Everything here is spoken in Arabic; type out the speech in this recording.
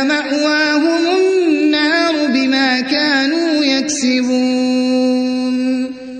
فمأواهم النار بما كانوا يكسبون.